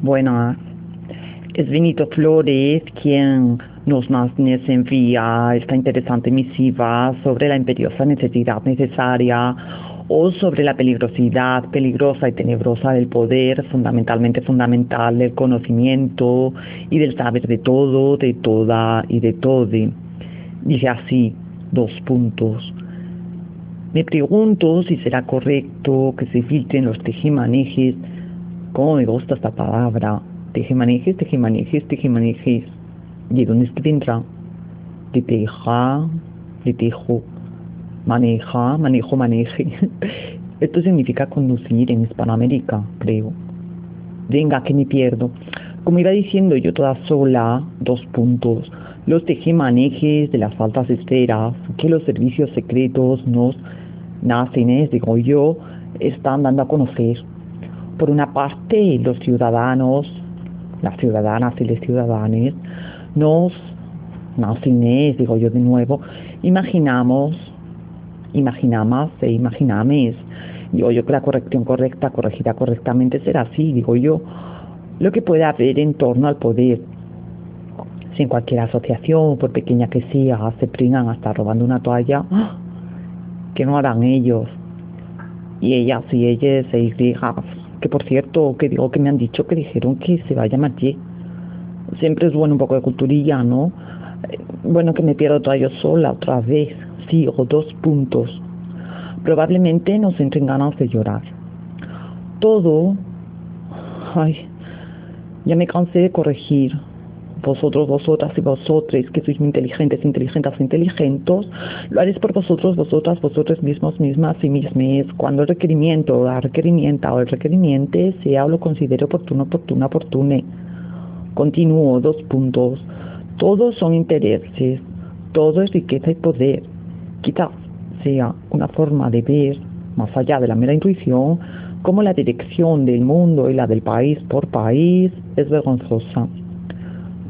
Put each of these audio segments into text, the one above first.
Buenas. Es Benito Flores quien nos, nos envía esta interesante misiva sobre la imperiosa necesidad necesaria o sobre la peligrosidad peligrosa y tenebrosa del poder, fundamentalmente fundamental del conocimiento y del saber de todo, de toda y de todo. Dice así, dos puntos. Me pregunto si será correcto que se filtren los tejimanejes, cómo me gusta esta palabra, tejimanejes, tejimanejes, tejimanejes. ¿De dónde es que teja, de tejo, maneja, manejo, maneje. Esto significa conducir en Hispanoamérica, creo. Venga, que me pierdo. Como iba diciendo yo toda sola, dos puntos. Los tejimanejes de las altas esferas que los servicios secretos nos nacen, digo yo, están dando a conocer. Por una parte, los ciudadanos, las ciudadanas y los ciudadanos, nos nacen, digo yo de nuevo, imaginamos, imaginamos e imaginamos. Digo yo que la corrección correcta, corregida correctamente será así, digo yo, lo que puede haber en torno al poder. Si en cualquier asociación, por pequeña que sea, se pringan hasta robando una toalla, ¡ah! que no harán ellos? Y ellas y ellas se hijas, que por cierto, que digo que me han dicho que dijeron que se vaya allí. Siempre es bueno un poco de culturilla, ¿no? Eh, bueno, que me pierdo toda yo sola otra vez. Sí, o dos puntos. Probablemente nos entren ganas de llorar. Todo. Ay, ya me cansé de corregir vosotros, vosotras y vosotros, que sois inteligentes, inteligentes, inteligentes, lo haréis por vosotros, vosotras, vosotros mismos, mismas y mismes, cuando el requerimiento, la requerimienta o el requerimiento sea o lo considere oportuno, oportuno, oportune. Continúo, dos puntos. Todos son intereses, todo es riqueza y poder. Quizás sea una forma de ver, más allá de la mera intuición, como la dirección del mundo y la del país por país es vergonzosa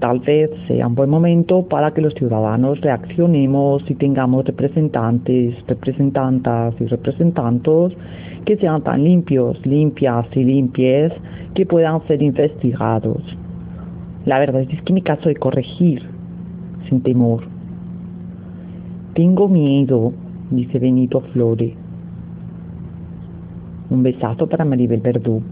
tal vez sea un buen momento para que los ciudadanos reaccionemos y tengamos representantes, representantas y representantes que sean tan limpios, limpias y limpies que puedan ser investigados. La verdad es que mi caso de corregir sin temor. Tengo miedo, dice Benito Flores. Un besazo para Maribel Verdú.